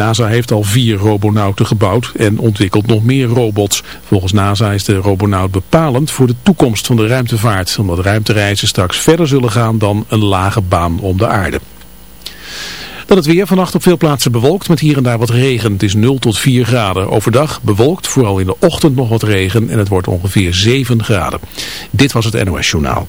NASA heeft al vier robonauten gebouwd en ontwikkelt nog meer robots. Volgens NASA is de robonaut bepalend voor de toekomst van de ruimtevaart, omdat ruimtereizen straks verder zullen gaan dan een lage baan om de aarde. Dan het weer vannacht op veel plaatsen bewolkt met hier en daar wat regen. Het is 0 tot 4 graden. Overdag bewolkt, vooral in de ochtend nog wat regen en het wordt ongeveer 7 graden. Dit was het NOS Journaal.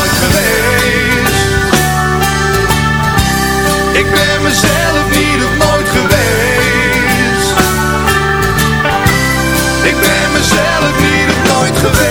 ben mezelf niet op nooit geweest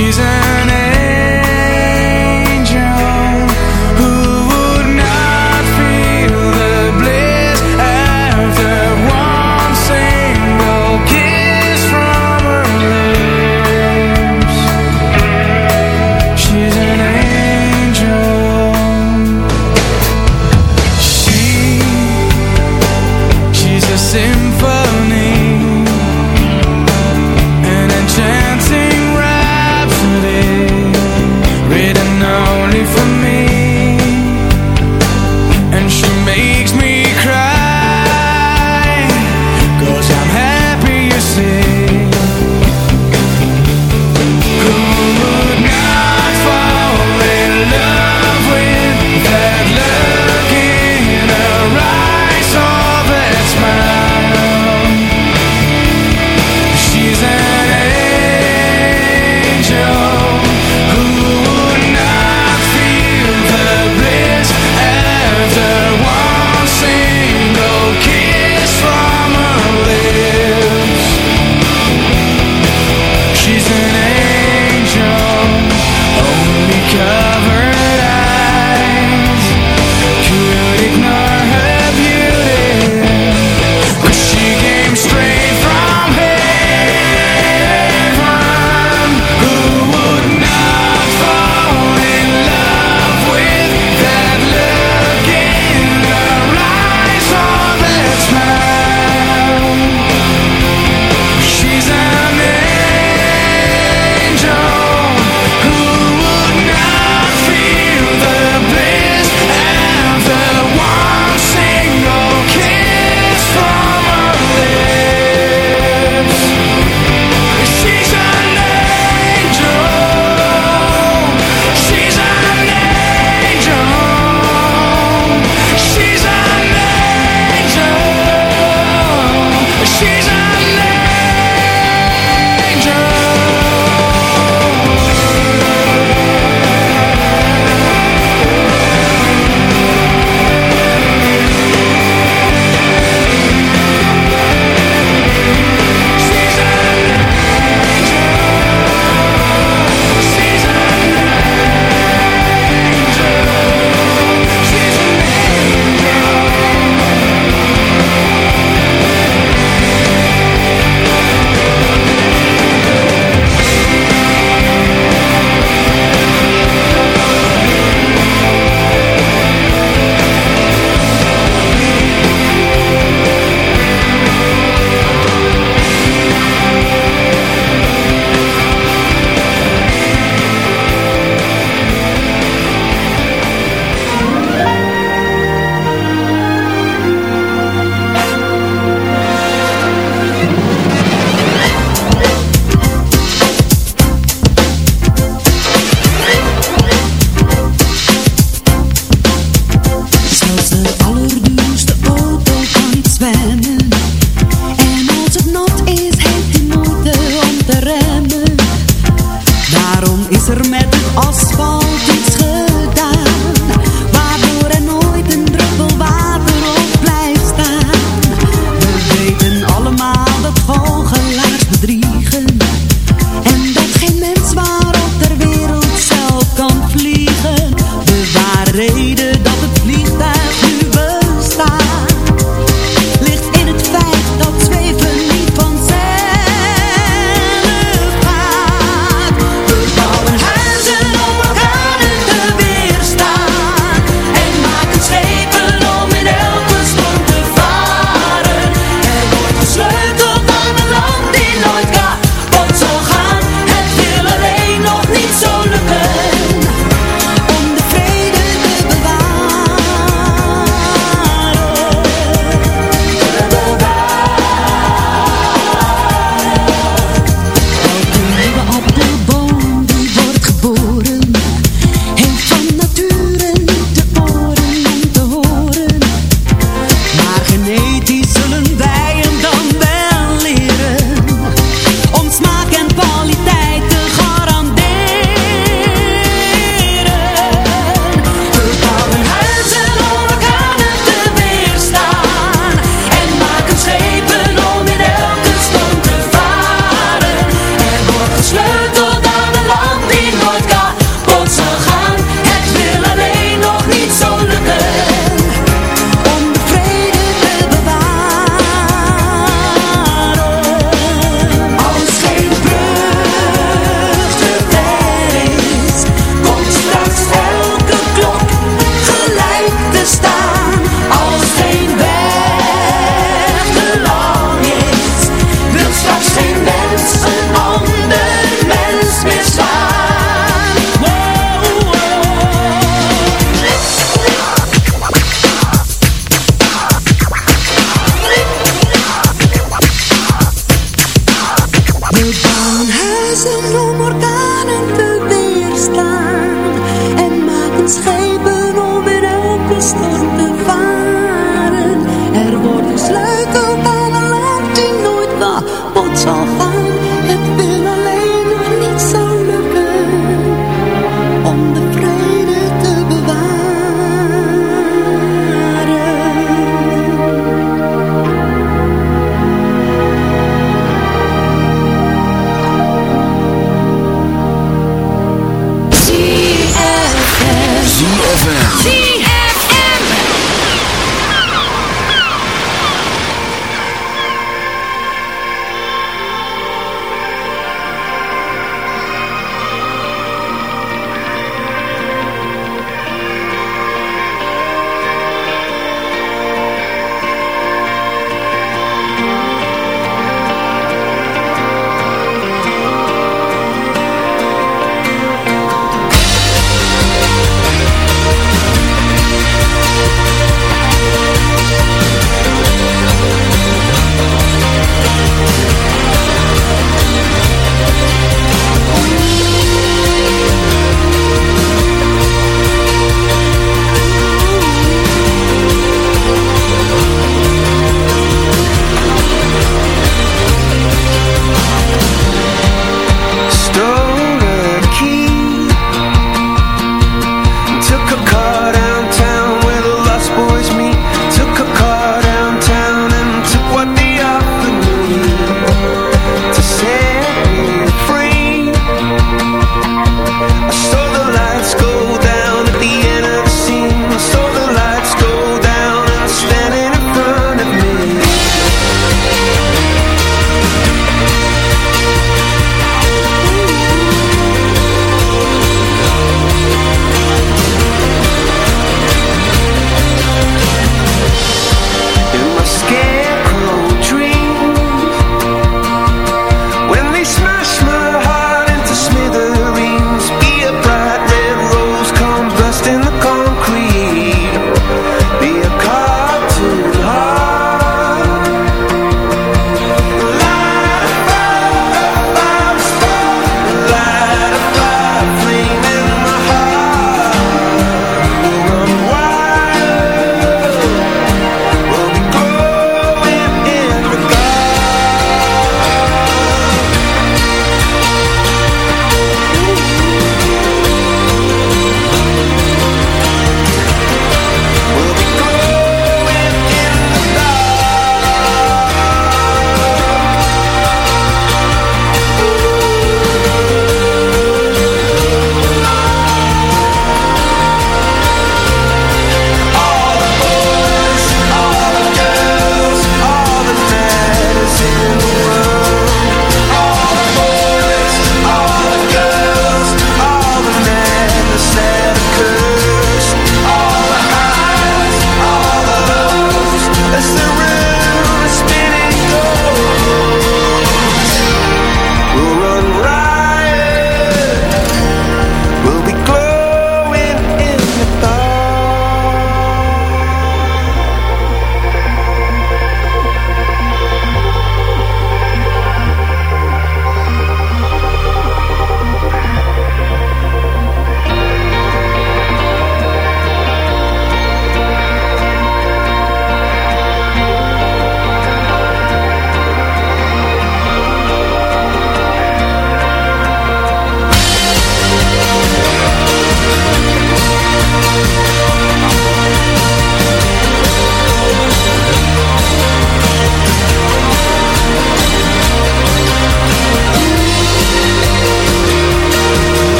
Jesus.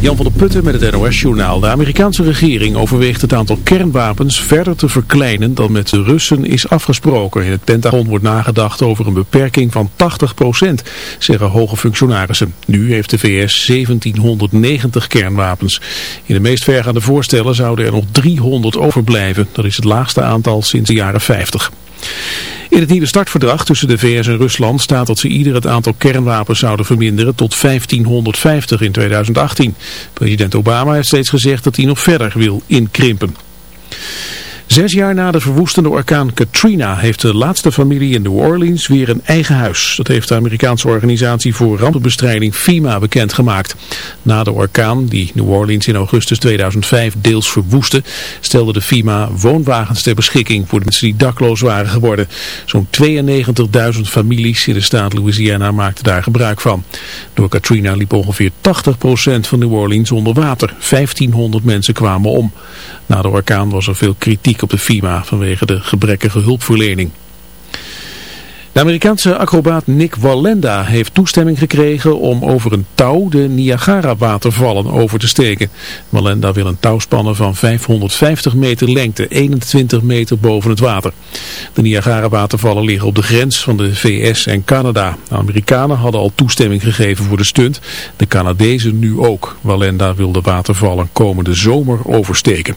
Jan van der Putten met het NOS-journaal. De Amerikaanse regering overweegt het aantal kernwapens verder te verkleinen dan met de Russen is afgesproken. In het Pentagon wordt nagedacht over een beperking van 80%, zeggen hoge functionarissen. Nu heeft de VS 1790 kernwapens. In de meest vergaande voorstellen zouden er nog 300 overblijven. Dat is het laagste aantal sinds de jaren 50. In het nieuwe startverdrag tussen de VS en Rusland staat dat ze ieder het aantal kernwapens zouden verminderen tot 1550 in 2018. President Obama heeft steeds gezegd dat hij nog verder wil inkrimpen. Zes jaar na de verwoestende orkaan Katrina heeft de laatste familie in New Orleans weer een eigen huis. Dat heeft de Amerikaanse organisatie voor rampenbestrijding FEMA bekendgemaakt. Na de orkaan, die New Orleans in augustus 2005 deels verwoestte, stelde de FEMA woonwagens ter beschikking voor de mensen die dakloos waren geworden. Zo'n 92.000 families in de staat Louisiana maakten daar gebruik van. Door Katrina liep ongeveer 80% van New Orleans onder water. 1500 mensen kwamen om. Na de orkaan was er veel op de FIMA vanwege de gebrekkige hulpverlening. De Amerikaanse acrobaat Nick Wallenda heeft toestemming gekregen om over een touw de Niagara-watervallen over te steken. Wallenda wil een touw spannen van 550 meter lengte, 21 meter boven het water. De Niagara-watervallen liggen op de grens van de VS en Canada. De Amerikanen hadden al toestemming gegeven voor de stunt, de Canadezen nu ook. Wallenda wil de watervallen komende zomer oversteken.